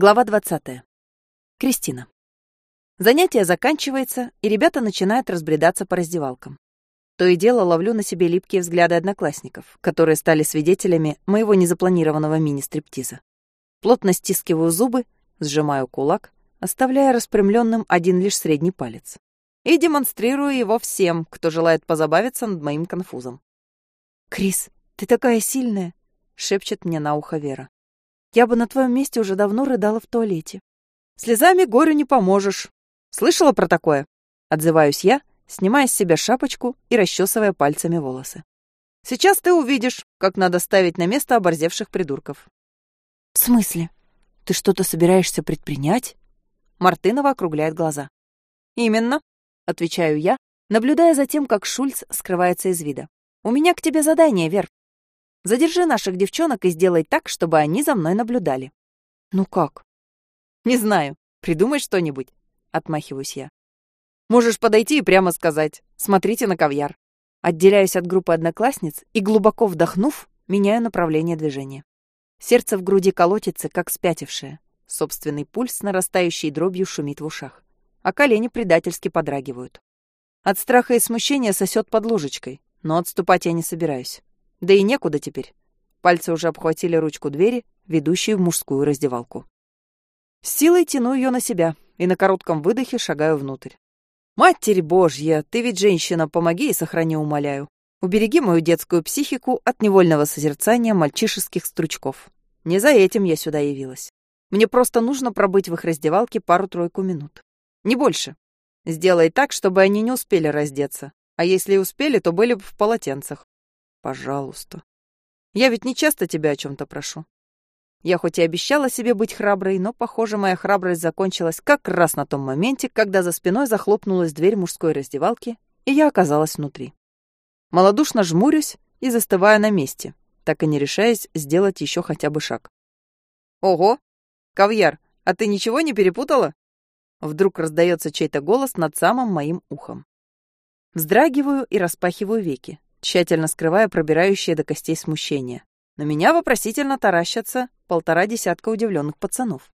Глава 20. Кристина. Занятие заканчивается, и ребята начинают разбредаться по раздевалкам. То и дело ловлю на себе липкие взгляды одноклассников, которые стали свидетелями моего незапланированного мини-стриптиза. Плотно стискиваю зубы, сжимаю кулак, оставляя распрямленным один лишь средний палец. И демонстрирую его всем, кто желает позабавиться над моим конфузом. «Крис, ты такая сильная!» — шепчет мне на ухо Вера. Я бы на твоем месте уже давно рыдала в туалете. Слезами горю не поможешь. Слышала про такое? Отзываюсь я, снимая с себя шапочку и расчесывая пальцами волосы. Сейчас ты увидишь, как надо ставить на место оборзевших придурков. В смысле? Ты что-то собираешься предпринять? Мартынова округляет глаза. Именно, отвечаю я, наблюдая за тем, как Шульц скрывается из вида. У меня к тебе задание, Вер. Задержи наших девчонок и сделай так, чтобы они за мной наблюдали. Ну как? Не знаю. Придумай что-нибудь. Отмахиваюсь я. Можешь подойти и прямо сказать. Смотрите на ковьяр. Отделяюсь от группы одноклассниц и, глубоко вдохнув, меняю направление движения. Сердце в груди колотится, как спятившее. Собственный пульс, нарастающий дробью, шумит в ушах. А колени предательски подрагивают. От страха и смущения сосет под ложечкой, но отступать я не собираюсь. Да и некуда теперь. Пальцы уже обхватили ручку двери, ведущую в мужскую раздевалку. С силой тяну ее на себя и на коротком выдохе шагаю внутрь. «Матерь Божья, ты ведь женщина, помоги и сохрани, умоляю. Убереги мою детскую психику от невольного созерцания мальчишеских стручков. Не за этим я сюда явилась. Мне просто нужно пробыть в их раздевалке пару-тройку минут. Не больше. Сделай так, чтобы они не успели раздеться. А если и успели, то были бы в полотенцах. Пожалуйста. Я ведь не часто тебя о чем-то прошу. Я хоть и обещала себе быть храброй, но, похоже, моя храбрость закончилась как раз на том моменте, когда за спиной захлопнулась дверь мужской раздевалки, и я оказалась внутри. Молодушно жмурюсь и застываю на месте, так и не решаясь сделать еще хотя бы шаг. «Ого! Кавьяр, а ты ничего не перепутала?» Вдруг раздается чей-то голос над самым моим ухом. Вздрагиваю и распахиваю веки, тщательно скрывая пробирающее до костей смущение. На меня вопросительно таращатся полтора десятка удивленных пацанов.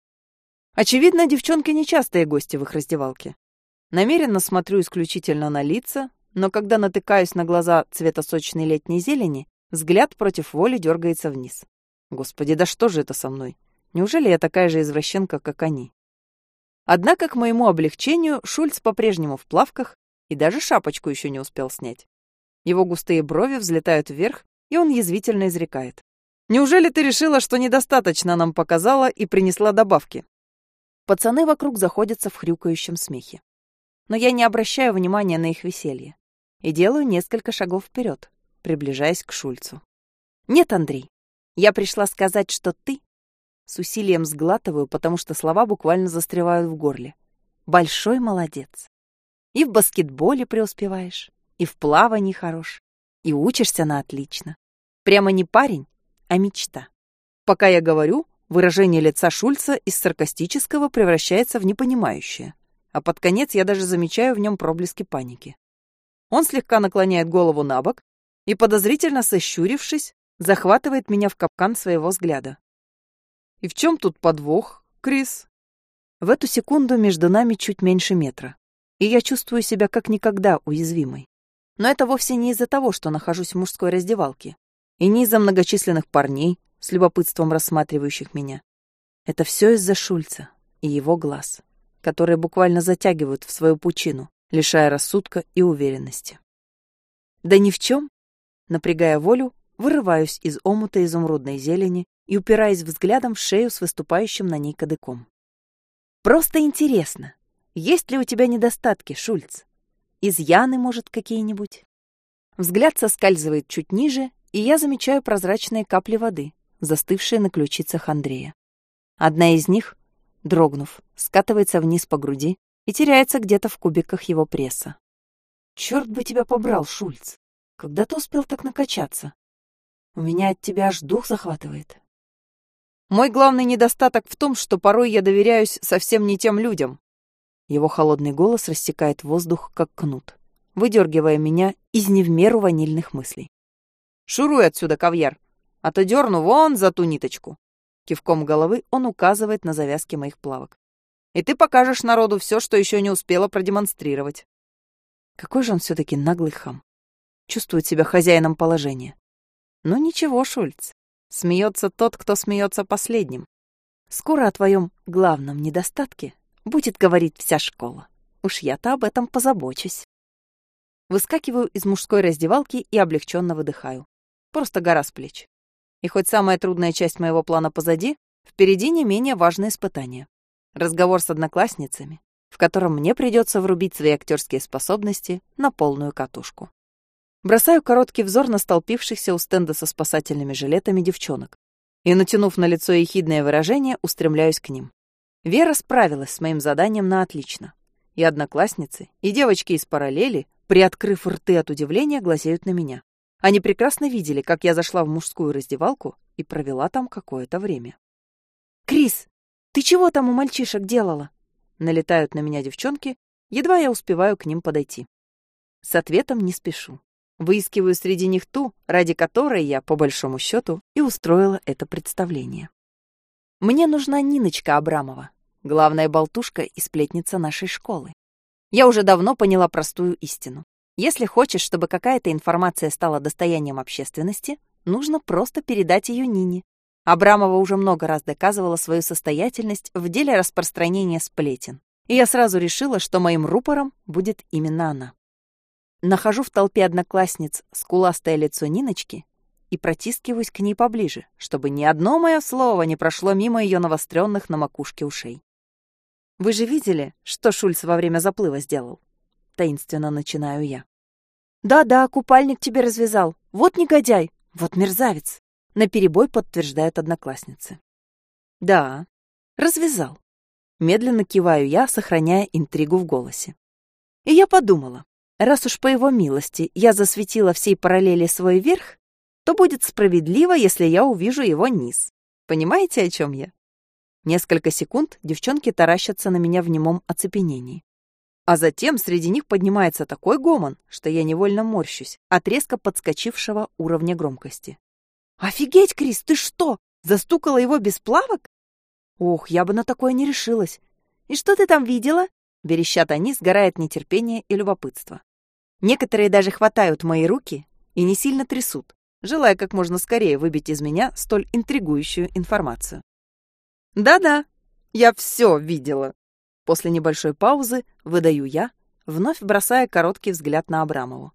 Очевидно, девчонки нечастые гости в их раздевалке. Намеренно смотрю исключительно на лица, но когда натыкаюсь на глаза цвета сочной летней зелени, взгляд против воли дергается вниз. Господи, да что же это со мной? Неужели я такая же извращенка, как они? Однако, к моему облегчению, Шульц по-прежнему в плавках и даже шапочку еще не успел снять. Его густые брови взлетают вверх, и он язвительно изрекает. «Неужели ты решила, что недостаточно нам показала и принесла добавки?» Пацаны вокруг заходятся в хрюкающем смехе. Но я не обращаю внимания на их веселье и делаю несколько шагов вперед, приближаясь к Шульцу. «Нет, Андрей, я пришла сказать, что ты...» С усилием сглатываю, потому что слова буквально застревают в горле. «Большой молодец. И в баскетболе преуспеваешь, и в плавании хорош, и учишься на отлично. Прямо не парень, а мечта. Пока я говорю, выражение лица Шульца из саркастического превращается в непонимающее, а под конец я даже замечаю в нем проблески паники. Он слегка наклоняет голову на бок и, подозрительно сощурившись, захватывает меня в капкан своего взгляда. «И в чем тут подвох, Крис?» В эту секунду между нами чуть меньше метра, и я чувствую себя как никогда уязвимой. Но это вовсе не из-за того, что нахожусь в мужской раздевалке, и не из-за многочисленных парней, с любопытством рассматривающих меня. Это все из-за Шульца и его глаз, которые буквально затягивают в свою пучину, лишая рассудка и уверенности. Да ни в чем, напрягая волю, вырываюсь из омута изумрудной зелени и упираясь взглядом в шею с выступающим на ней кадыком. Просто интересно, есть ли у тебя недостатки, Шульц? Изъяны, может, какие-нибудь? Взгляд соскальзывает чуть ниже, и я замечаю прозрачные капли воды, застывшие на ключицах Андрея. Одна из них, дрогнув, скатывается вниз по груди и теряется где-то в кубиках его пресса. Черт бы тебя побрал, Шульц! Когда ты успел так накачаться? У меня от тебя аж дух захватывает. Мой главный недостаток в том, что порой я доверяюсь совсем не тем людям, его холодный голос рассекает воздух, как кнут, выдергивая меня из невмеру ванильных мыслей. «Шуруй отсюда, ковьяр, а то дерну вон за ту ниточку». Кивком головы он указывает на завязки моих плавок. «И ты покажешь народу все, что еще не успела продемонстрировать». Какой же он все-таки наглый хам. Чувствует себя хозяином положения. Ну ничего, Шульц. Смеется тот, кто смеется последним. Скоро о твоем главном недостатке будет говорить вся школа. Уж я-то об этом позабочусь. Выскакиваю из мужской раздевалки и облегченно выдыхаю. Просто гора с плеч. И хоть самая трудная часть моего плана позади, впереди не менее важное испытание. Разговор с одноклассницами, в котором мне придется врубить свои актерские способности на полную катушку. Бросаю короткий взор на столпившихся у стенда со спасательными жилетами девчонок и, натянув на лицо ехидное выражение, устремляюсь к ним. Вера справилась с моим заданием на отлично. И одноклассницы, и девочки из параллели, приоткрыв рты от удивления, глазеют на меня. Они прекрасно видели, как я зашла в мужскую раздевалку и провела там какое-то время. «Крис, ты чего там у мальчишек делала?» Налетают на меня девчонки, едва я успеваю к ним подойти. С ответом не спешу. Выискиваю среди них ту, ради которой я, по большому счету, и устроила это представление. Мне нужна Ниночка Абрамова, главная болтушка и сплетница нашей школы. Я уже давно поняла простую истину. Если хочешь, чтобы какая-то информация стала достоянием общественности, нужно просто передать ее Нине. Абрамова уже много раз доказывала свою состоятельность в деле распространения сплетен. И я сразу решила, что моим рупором будет именно она. Нахожу в толпе одноклассниц скуластое лицо Ниночки и протискиваюсь к ней поближе, чтобы ни одно мое слово не прошло мимо ее навостренных на макушке ушей. «Вы же видели, что Шульц во время заплыва сделал?» — таинственно начинаю я. «Да-да, купальник тебе развязал. Вот негодяй, вот мерзавец», — наперебой подтверждают одноклассницы. «Да, развязал». Медленно киваю я, сохраняя интригу в голосе. И я подумала, раз уж по его милости я засветила всей параллели свой верх, то будет справедливо, если я увижу его низ. Понимаете, о чем я? Несколько секунд девчонки таращатся на меня в немом оцепенении. А затем среди них поднимается такой гомон, что я невольно морщусь от резко подскочившего уровня громкости. «Офигеть, Крис, ты что, застукала его без плавок?» «Ох, я бы на такое не решилась. И что ты там видела?» Верещат они, сгорает нетерпение и любопытство. Некоторые даже хватают мои руки и не сильно трясут, желая как можно скорее выбить из меня столь интригующую информацию. «Да-да, я все видела», После небольшой паузы выдаю я, вновь бросая короткий взгляд на Абрамову.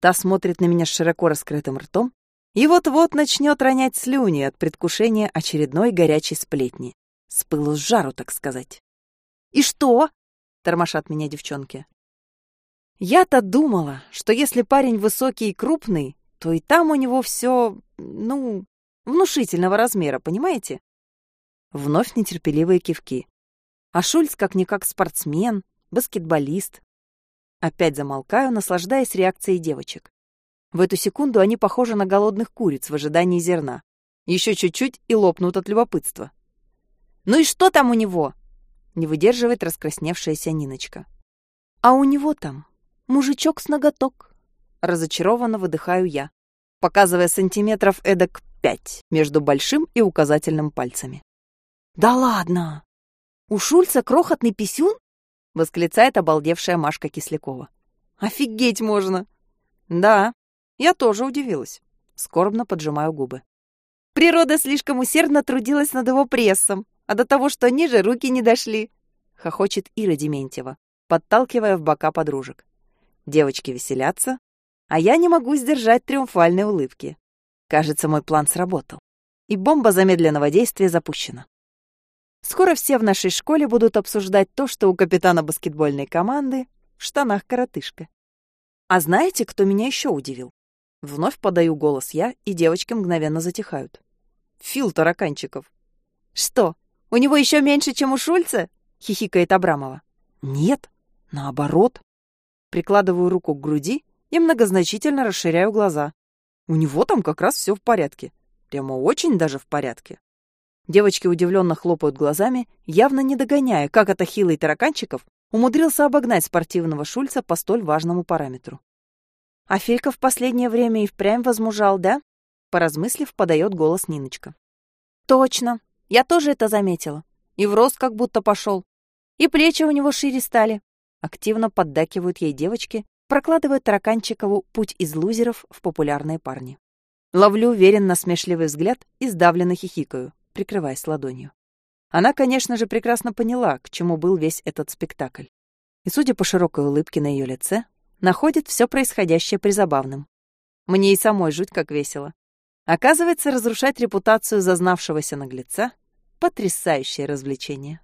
Та смотрит на меня с широко раскрытым ртом и вот-вот начнет ронять слюни от предвкушения очередной горячей сплетни. С пылу с жару, так сказать. «И что?» — тормошат меня девчонки. Я-то думала, что если парень высокий и крупный, то и там у него все, ну, внушительного размера, понимаете? Вновь нетерпеливые кивки. А Шульц как-никак спортсмен, баскетболист. Опять замолкаю, наслаждаясь реакцией девочек. В эту секунду они похожи на голодных куриц в ожидании зерна. Еще чуть-чуть и лопнут от любопытства. «Ну и что там у него?» Не выдерживает раскрасневшаяся Ниночка. «А у него там мужичок с ноготок». Разочарованно выдыхаю я, показывая сантиметров эдак пять между большим и указательным пальцами. «Да ладно!» «У Шульца крохотный писюн?» — восклицает обалдевшая Машка Кислякова. «Офигеть можно!» «Да, я тоже удивилась». Скорбно поджимаю губы. «Природа слишком усердно трудилась над его прессом, а до того, что ниже, руки не дошли», — хохочет Ира Дементьева, подталкивая в бока подружек. Девочки веселятся, а я не могу сдержать триумфальной улыбки. Кажется, мой план сработал, и бомба замедленного действия запущена. Скоро все в нашей школе будут обсуждать то, что у капитана баскетбольной команды в штанах коротышка. А знаете, кто меня еще удивил? Вновь подаю голос я, и девочки мгновенно затихают. Фил Тараканчиков. «Что, у него еще меньше, чем у Шульца?» — хихикает Абрамова. «Нет, наоборот». Прикладываю руку к груди и многозначительно расширяю глаза. У него там как раз все в порядке. Прямо очень даже в порядке. Девочки удивленно хлопают глазами, явно не догоняя, как это хилый тараканчиков умудрился обогнать спортивного Шульца по столь важному параметру. «А Филька в последнее время и впрямь возмужал, да?» Поразмыслив, подает голос Ниночка. «Точно. Я тоже это заметила. И в рост как будто пошел. И плечи у него шире стали. Активно поддакивают ей девочки, прокладывая Тараканчикову путь из лузеров в популярные парни. Ловлю уверен насмешливый взгляд и сдавленно хихикаю, прикрываясь ладонью. Она, конечно же, прекрасно поняла, к чему был весь этот спектакль. И, судя по широкой улыбке на ее лице, находит все происходящее призабавным. Мне и самой жуть как весело. Оказывается, разрушать репутацию зазнавшегося наглеца — потрясающее развлечение.